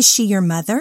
Is she your mother?